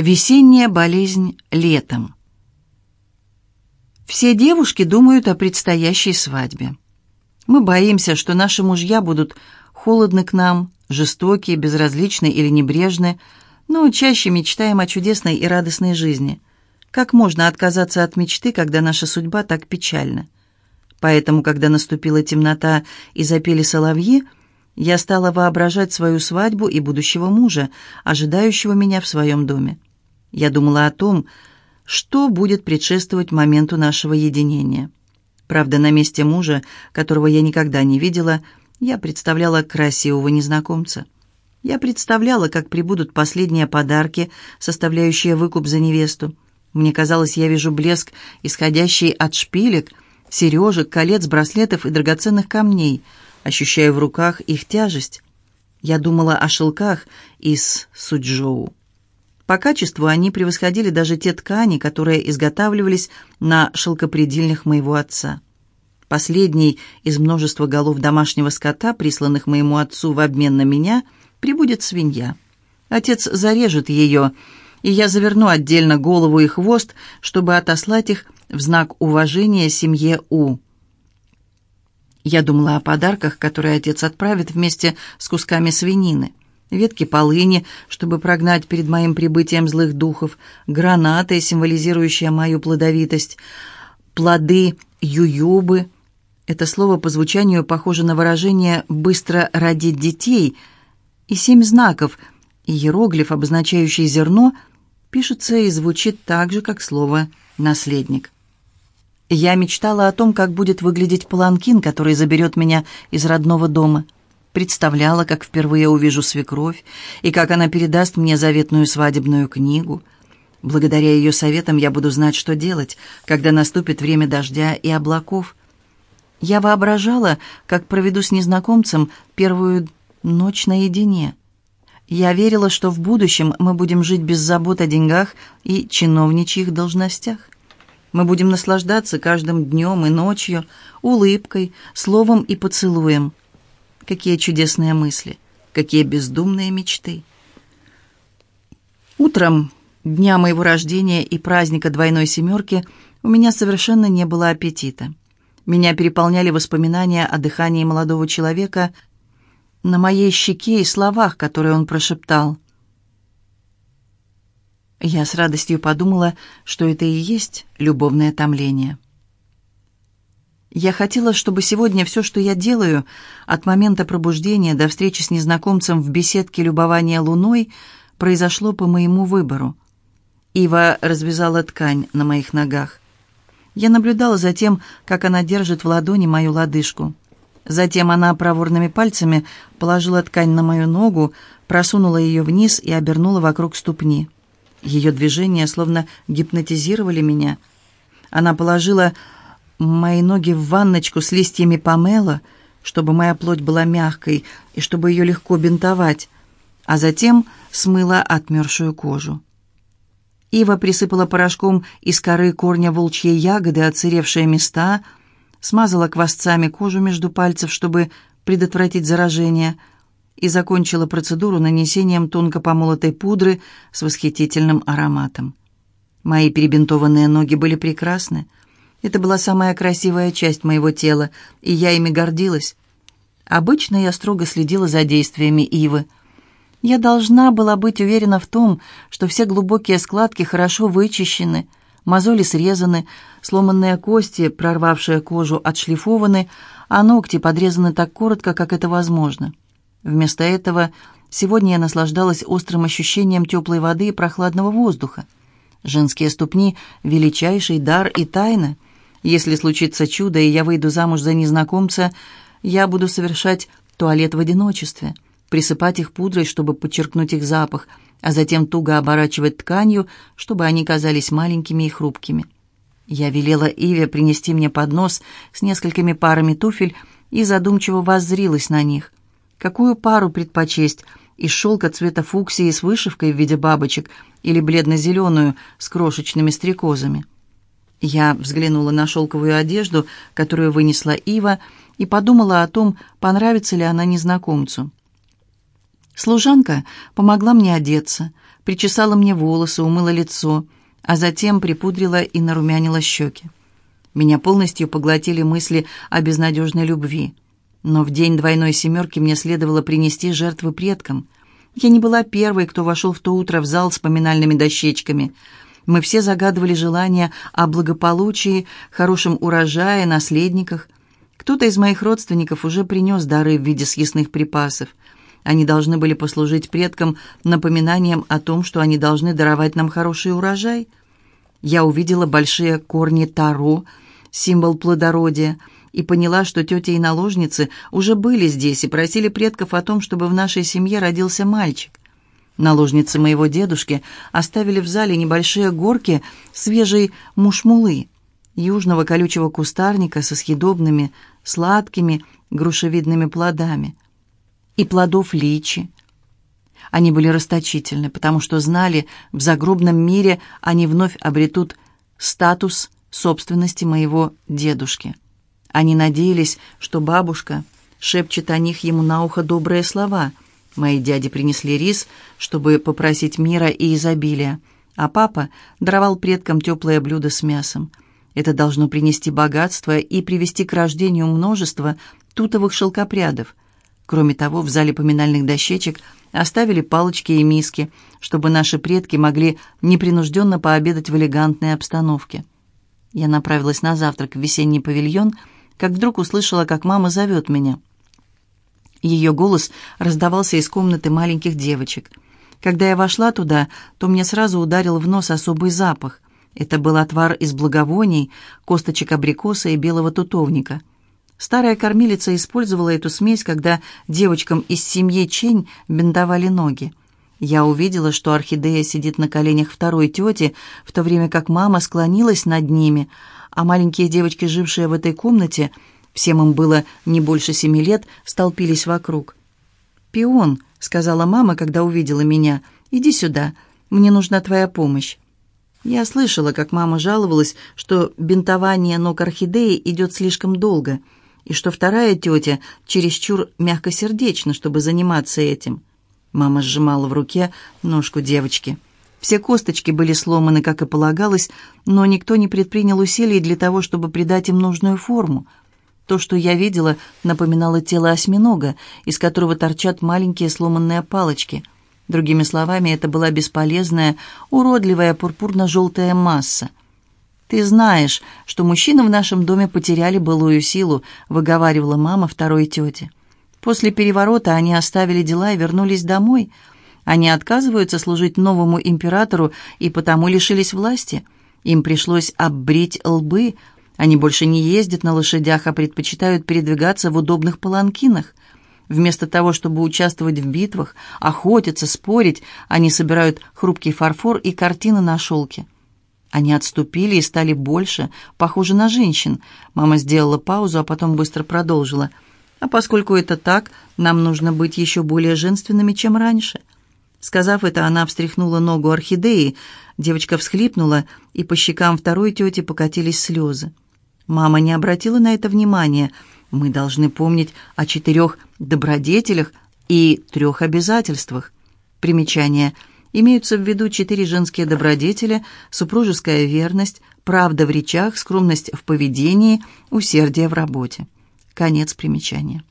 Весенняя болезнь летом. Все девушки думают о предстоящей свадьбе. Мы боимся, что наши мужья будут холодны к нам, жестокие, безразличны или небрежны, но чаще мечтаем о чудесной и радостной жизни. Как можно отказаться от мечты, когда наша судьба так печальна? Поэтому, когда наступила темнота и запели соловьи, я стала воображать свою свадьбу и будущего мужа, ожидающего меня в своем доме. Я думала о том, что будет предшествовать моменту нашего единения. Правда, на месте мужа, которого я никогда не видела, я представляла красивого незнакомца. Я представляла, как прибудут последние подарки, составляющие выкуп за невесту. Мне казалось, я вижу блеск, исходящий от шпилек, сережек, колец, браслетов и драгоценных камней, ощущая в руках их тяжесть. Я думала о шелках из Суджоу. По качеству они превосходили даже те ткани, которые изготавливались на шелкопредельных моего отца. Последний из множества голов домашнего скота, присланных моему отцу в обмен на меня, прибудет свинья. Отец зарежет ее, и я заверну отдельно голову и хвост, чтобы отослать их в знак уважения семье У. Я думала о подарках, которые отец отправит вместе с кусками свинины ветки полыни, чтобы прогнать перед моим прибытием злых духов, гранаты, символизирующие мою плодовитость, плоды ююбы. Это слово по звучанию похоже на выражение «быстро родить детей», и семь знаков, иероглиф, обозначающий зерно, пишется и звучит так же, как слово «наследник». Я мечтала о том, как будет выглядеть паланкин, который заберет меня из родного дома – представляла, как впервые увижу свекровь и как она передаст мне заветную свадебную книгу. Благодаря ее советам я буду знать, что делать, когда наступит время дождя и облаков. Я воображала, как проведу с незнакомцем первую ночь наедине. Я верила, что в будущем мы будем жить без забот о деньгах и чиновничьих должностях. Мы будем наслаждаться каждым днем и ночью, улыбкой, словом и поцелуем – Какие чудесные мысли, какие бездумные мечты. Утром дня моего рождения и праздника двойной семерки у меня совершенно не было аппетита. Меня переполняли воспоминания о дыхании молодого человека на моей щеке и словах, которые он прошептал. Я с радостью подумала, что это и есть любовное томление. Я хотела, чтобы сегодня все, что я делаю, от момента пробуждения до встречи с незнакомцем в беседке любования луной, произошло по моему выбору. Ива развязала ткань на моих ногах. Я наблюдала за тем, как она держит в ладони мою лодыжку. Затем она проворными пальцами положила ткань на мою ногу, просунула ее вниз и обернула вокруг ступни. Ее движения словно гипнотизировали меня. Она положила мои ноги в ванночку с листьями помела, чтобы моя плоть была мягкой и чтобы ее легко бинтовать, а затем смыла отмершую кожу. Ива присыпала порошком из коры корня волчьей ягоды отсыревшие места, смазала квасцами кожу между пальцев, чтобы предотвратить заражение, и закончила процедуру нанесением тонко помолотой пудры с восхитительным ароматом. Мои перебинтованные ноги были прекрасны, это была самая красивая часть моего тела, и я ими гордилась. Обычно я строго следила за действиями Ивы. Я должна была быть уверена в том, что все глубокие складки хорошо вычищены, мозоли срезаны, сломанные кости, прорвавшие кожу, отшлифованы, а ногти подрезаны так коротко, как это возможно. Вместо этого сегодня я наслаждалась острым ощущением теплой воды и прохладного воздуха. Женские ступни — величайший дар и тайна — если случится чудо, и я выйду замуж за незнакомца, я буду совершать туалет в одиночестве, присыпать их пудрой, чтобы подчеркнуть их запах, а затем туго оборачивать тканью, чтобы они казались маленькими и хрупкими. Я велела Иве принести мне поднос с несколькими парами туфель и задумчиво воззрилась на них. Какую пару предпочесть? Из шелка цвета фуксии с вышивкой в виде бабочек или бледно-зеленую с крошечными стрекозами? Я взглянула на шелковую одежду, которую вынесла Ива, и подумала о том, понравится ли она незнакомцу. Служанка помогла мне одеться, причесала мне волосы, умыла лицо, а затем припудрила и нарумянила щеки. Меня полностью поглотили мысли о безнадежной любви. Но в день двойной семерки мне следовало принести жертвы предкам. Я не была первой, кто вошел в то утро в зал с поминальными дощечками. Мы все загадывали желания о благополучии, хорошем урожае, наследниках. Кто-то из моих родственников уже принес дары в виде съестных припасов. Они должны были послужить предкам напоминанием о том, что они должны даровать нам хороший урожай. Я увидела большие корни таро, символ плодородия, и поняла, что тетя и наложницы уже были здесь и просили предков о том, чтобы в нашей семье родился мальчик. Наложницы моего дедушки оставили в зале небольшие горки свежей мушмулы, южного колючего кустарника со съедобными, сладкими, грушевидными плодами, и плодов личи. Они были расточительны, потому что знали, в загробном мире они вновь обретут статус собственности моего дедушки. Они надеялись, что бабушка шепчет о них ему на ухо добрые слова. Мои дяди принесли рис, чтобы попросить мира и изобилия, а папа даровал предкам теплое блюдо с мясом. Это должно принести богатство и привести к рождению множества тутовых шелкопрядов. Кроме того, в зале поминальных дощечек оставили палочки и миски, чтобы наши предки могли непринужденно пообедать в элегантной обстановке. Я направилась на завтрак в весенний павильон – как вдруг услышала, как мама зовет меня. Ее голос раздавался из комнаты маленьких девочек. Когда я вошла туда, то мне сразу ударил в нос особый запах. Это был отвар из благовоний, косточек абрикоса и белого тутовника. Старая кормилица использовала эту смесь, когда девочкам из семьи Чень бинтовали ноги. Я увидела, что орхидея сидит на коленях второй тети, в то время как мама склонилась над ними, а маленькие девочки, жившие в этой комнате, всем им было не больше семи лет, столпились вокруг. «Пион», — сказала мама, когда увидела меня, — «иди сюда, мне нужна твоя помощь». Я слышала, как мама жаловалась, что бинтование ног орхидеи идет слишком долго, и что вторая тетя чересчур мягкосердечна, чтобы заниматься этим. Мама сжимала в руке ножку девочки. Все косточки были сломаны, как и полагалось, но никто не предпринял усилий для того, чтобы придать им нужную форму. То, что я видела, напоминало тело осьминога, из которого торчат маленькие сломанные палочки. Другими словами, это была бесполезная, уродливая пурпурно-желтая масса. «Ты знаешь, что мужчины в нашем доме потеряли былую силу», — выговаривала мама второй тете. «После переворота они оставили дела и вернулись домой». Они отказываются служить новому императору и потому лишились власти. Им пришлось оббрить лбы. Они больше не ездят на лошадях, а предпочитают передвигаться в удобных паланкинах. Вместо того, чтобы участвовать в битвах, охотиться, спорить, они собирают хрупкий фарфор и картины на шелке. Они отступили и стали больше, похожи на женщин. Мама сделала паузу, а потом быстро продолжила. А поскольку это так, нам нужно быть еще более женственными, чем раньше. Сказав это, она встряхнула ногу орхидеи. Девочка всхлипнула, и по щекам второй тети покатились слезы. Мама не обратила на это внимания. Мы должны помнить о четырех добродетелях и трех обязательствах. Примечание. Имеются в виду четыре женские добродетели, супружеская верность, правда в речах, скромность в поведении, усердие в работе. Конец примечания.